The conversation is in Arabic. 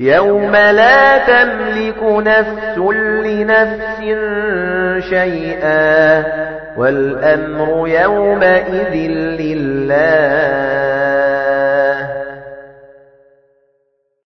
يوم لا تملك نفس لنفس شيئا والأمر يومئذ لله